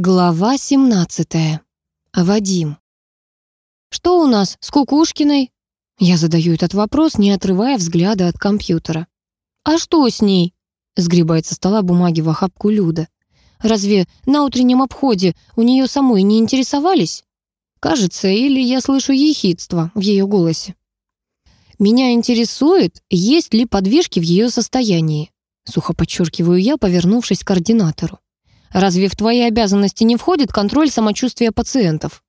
Глава 17. Вадим. «Что у нас с Кукушкиной?» Я задаю этот вопрос, не отрывая взгляда от компьютера. «А что с ней?» — сгребает со стола бумаги в охапку Люда. «Разве на утреннем обходе у нее самой не интересовались?» Кажется, или я слышу ехидство в ее голосе. «Меня интересует, есть ли подвижки в ее состоянии», сухо подчеркиваю я, повернувшись к координатору. Разве в твои обязанности не входит контроль самочувствия пациентов?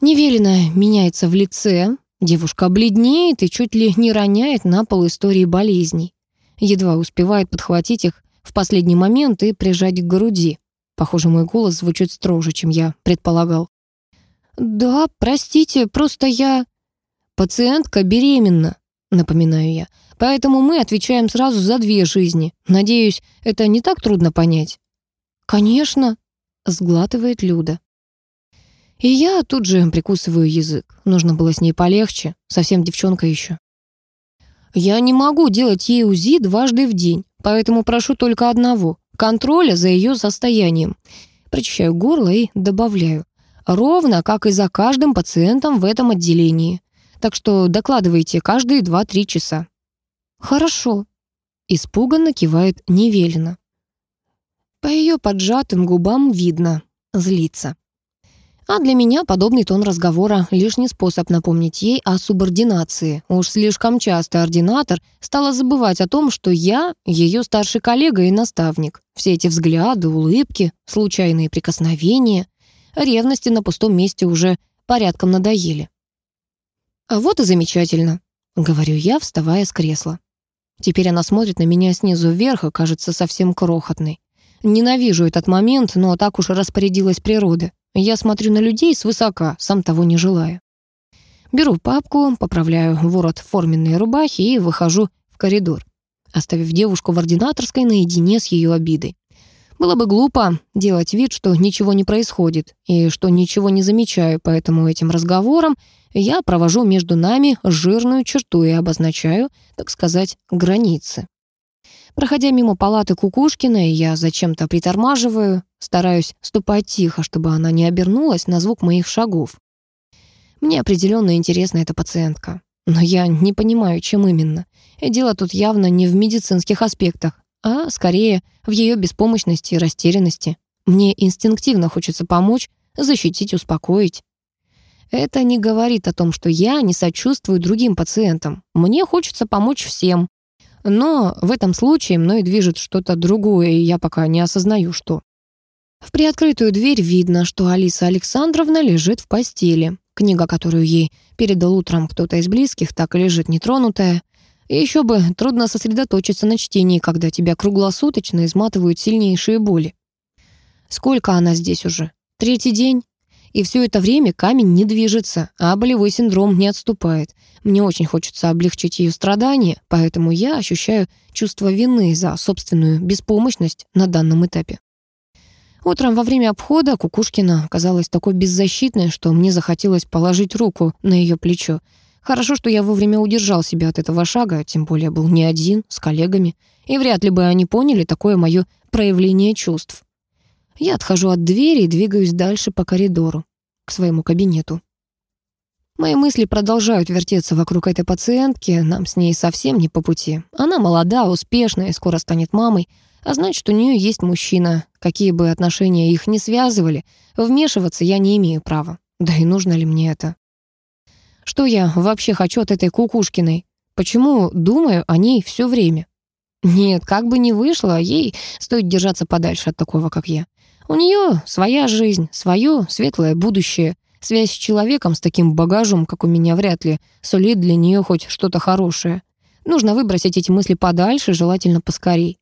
Невелина меняется в лице, девушка бледнеет и чуть ли не роняет на пол истории болезней. Едва успевает подхватить их в последний момент и прижать к груди. Похоже, мой голос звучит строже, чем я предполагал. «Да, простите, просто я...» «Пациентка беременна», — напоминаю я. «Поэтому мы отвечаем сразу за две жизни. Надеюсь, это не так трудно понять». «Конечно», — сглатывает Люда. И я тут же прикусываю язык. Нужно было с ней полегче, совсем девчонка еще. Я не могу делать ей УЗИ дважды в день, поэтому прошу только одного — контроля за ее состоянием. Прочищаю горло и добавляю. Ровно, как и за каждым пациентом в этом отделении. Так что докладывайте каждые 2-3 часа. Хорошо. Испуганно кивает Невелина. По ее поджатым губам видно, злится. А для меня подобный тон разговора — лишний способ напомнить ей о субординации. Уж слишком часто ординатор стала забывать о том, что я — ее старший коллега и наставник. Все эти взгляды, улыбки, случайные прикосновения, ревности на пустом месте уже порядком надоели. «А вот и замечательно», — говорю я, вставая с кресла. Теперь она смотрит на меня снизу вверх и кажется совсем крохотной. Ненавижу этот момент, но так уж распорядилась природа. Я смотрю на людей свысока, сам того не желая. Беру папку, поправляю ворот форменной рубахи и выхожу в коридор, оставив девушку в ординаторской наедине с ее обидой. Было бы глупо делать вид, что ничего не происходит и что ничего не замечаю, поэтому этим разговором я провожу между нами жирную черту и обозначаю, так сказать, границы. Проходя мимо палаты Кукушкина, я зачем-то притормаживаю, стараюсь ступать тихо, чтобы она не обернулась на звук моих шагов. Мне определенно интересна эта пациентка, но я не понимаю, чем именно. И дело тут явно не в медицинских аспектах, а скорее в ее беспомощности и растерянности. Мне инстинктивно хочется помочь, защитить, успокоить. Это не говорит о том, что я не сочувствую другим пациентам. Мне хочется помочь всем, но в этом случае мной движет что-то другое, и я пока не осознаю, что. В приоткрытую дверь видно, что Алиса Александровна лежит в постели. Книга, которую ей передал утром кто-то из близких, так и лежит нетронутая. Еще бы трудно сосредоточиться на чтении, когда тебя круглосуточно изматывают сильнейшие боли. Сколько она здесь уже? Третий день? И все это время камень не движется, а болевой синдром не отступает. Мне очень хочется облегчить ее страдания, поэтому я ощущаю чувство вины за собственную беспомощность на данном этапе. Утром во время обхода Кукушкина казалась такой беззащитной, что мне захотелось положить руку на ее плечо. Хорошо, что я вовремя удержал себя от этого шага, тем более был не один, с коллегами, и вряд ли бы они поняли такое мое проявление чувств. Я отхожу от двери и двигаюсь дальше по коридору, к своему кабинету. Мои мысли продолжают вертеться вокруг этой пациентки, нам с ней совсем не по пути. Она молода, успешная и скоро станет мамой, а значит, у нее есть мужчина. Какие бы отношения их ни связывали, вмешиваться я не имею права. Да и нужно ли мне это? Что я вообще хочу от этой Кукушкиной? Почему думаю о ней все время? Нет, как бы ни вышло, ей стоит держаться подальше от такого, как я. У нее своя жизнь, свое светлое будущее. Связь с человеком с таким багажом, как у меня, вряд ли сулит для нее хоть что-то хорошее. Нужно выбросить эти мысли подальше, желательно поскорей.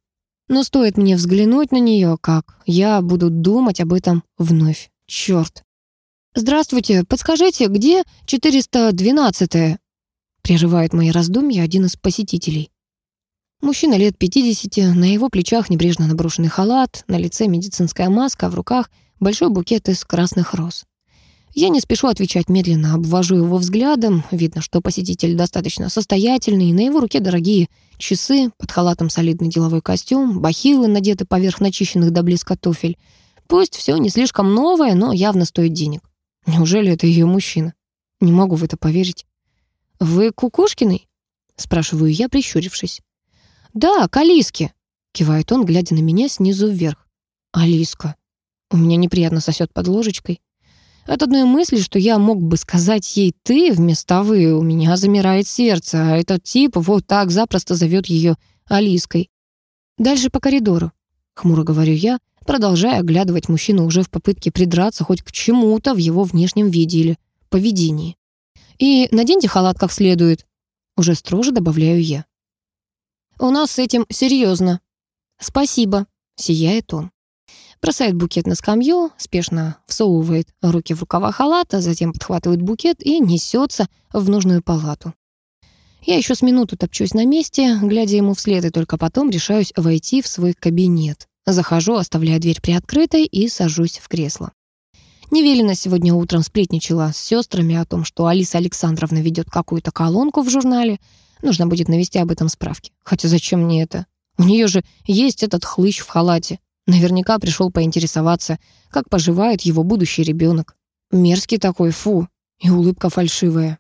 Но стоит мне взглянуть на нее, как я буду думать об этом вновь. Черт. «Здравствуйте, подскажите, где 412-е?» Прерывает мои раздумья один из посетителей. Мужчина лет 50, на его плечах небрежно наброшенный халат, на лице медицинская маска, в руках большой букет из красных роз. Я не спешу отвечать медленно, обвожу его взглядом. Видно, что посетитель достаточно состоятельный, на его руке дорогие часы, под халатом солидный деловой костюм, бахилы надеты поверх начищенных до блеска туфель. Пусть все не слишком новое, но явно стоит денег. Неужели это ее мужчина? Не могу в это поверить. «Вы Кукушкиной?» — спрашиваю я, прищурившись. «Да, к Алиске», — кивает он, глядя на меня снизу вверх. «Алиска». У меня неприятно сосет под ложечкой. От одной мысли, что я мог бы сказать ей «ты» вместо «вы», у меня замирает сердце, а этот тип вот так запросто зовет ее Алиской. Дальше по коридору. Хмуро говорю я, продолжая оглядывать мужчину уже в попытке придраться хоть к чему-то в его внешнем виде или поведении. «И наденьте халат как следует», — уже строже добавляю я. «У нас с этим серьезно». «Спасибо», — сияет он. Бросает букет на скамью, спешно всовывает руки в рукава халата, затем подхватывает букет и несется в нужную палату. Я еще с минуту топчусь на месте, глядя ему вслед, и только потом решаюсь войти в свой кабинет. Захожу, оставляя дверь приоткрытой и сажусь в кресло. Невелина сегодня утром сплетничала с сестрами о том, что Алиса Александровна ведет какую-то колонку в журнале. Нужно будет навести об этом справки. Хотя зачем мне это? У нее же есть этот хлыщ в халате. Наверняка пришел поинтересоваться, как поживает его будущий ребенок. Мерзкий такой, фу, и улыбка фальшивая.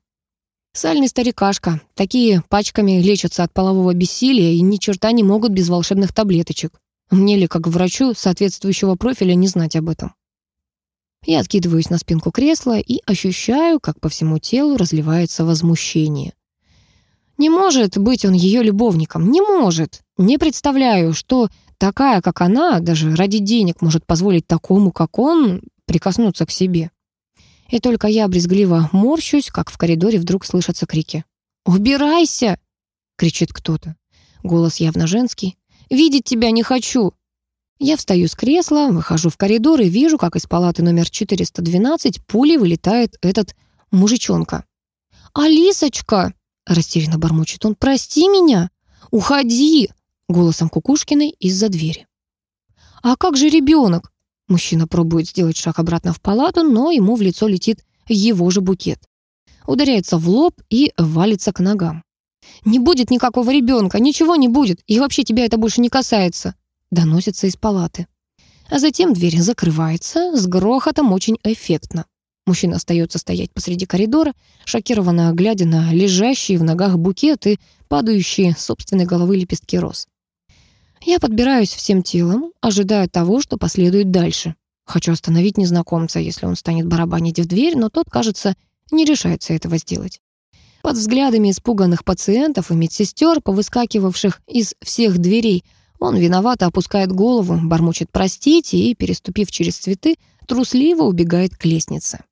Сальный старикашка. Такие пачками лечатся от полового бессилия и ни черта не могут без волшебных таблеточек. Мне ли, как врачу соответствующего профиля, не знать об этом? Я откидываюсь на спинку кресла и ощущаю, как по всему телу разливается возмущение. Не может быть он ее любовником, не может. Не представляю, что такая, как она, даже ради денег может позволить такому, как он, прикоснуться к себе. И только я брезгливо морщусь, как в коридоре вдруг слышатся крики. «Убирайся!» — кричит кто-то. Голос явно женский. «Видеть тебя не хочу!» Я встаю с кресла, выхожу в коридор и вижу, как из палаты номер 412 пулей вылетает этот мужичонка. «Алисочка!» — растерянно бормочет он. «Прости меня! Уходи!» — голосом Кукушкиной из-за двери. «А как же ребенок?» Мужчина пробует сделать шаг обратно в палату, но ему в лицо летит его же букет. Ударяется в лоб и валится к ногам. «Не будет никакого ребенка, ничего не будет, и вообще тебя это больше не касается», доносится из палаты. А затем дверь закрывается с грохотом очень эффектно. Мужчина остается стоять посреди коридора, шокированно глядя на лежащие в ногах букет и падающие с собственной головы лепестки роз. Я подбираюсь всем телом, ожидая того, что последует дальше. Хочу остановить незнакомца, если он станет барабанить в дверь, но тот, кажется, не решается этого сделать. Под взглядами испуганных пациентов и медсестер, повыскакивавших из всех дверей, он виновато опускает голову, бормочет «простите» и, переступив через цветы, трусливо убегает к лестнице.